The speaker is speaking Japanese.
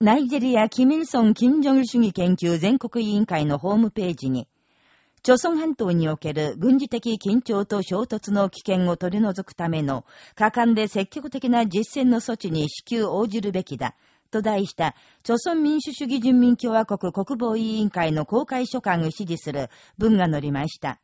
ナイジェリア・キミルソン・キンジョン主義研究全国委員会のホームページに、朝鮮半島における軍事的緊張と衝突の危険を取り除くための果敢で積極的な実践の措置に至急応じるべきだ、と題した、朝鮮民主主義人民共和国国防委員会の公開書簡を支持する文が載りました。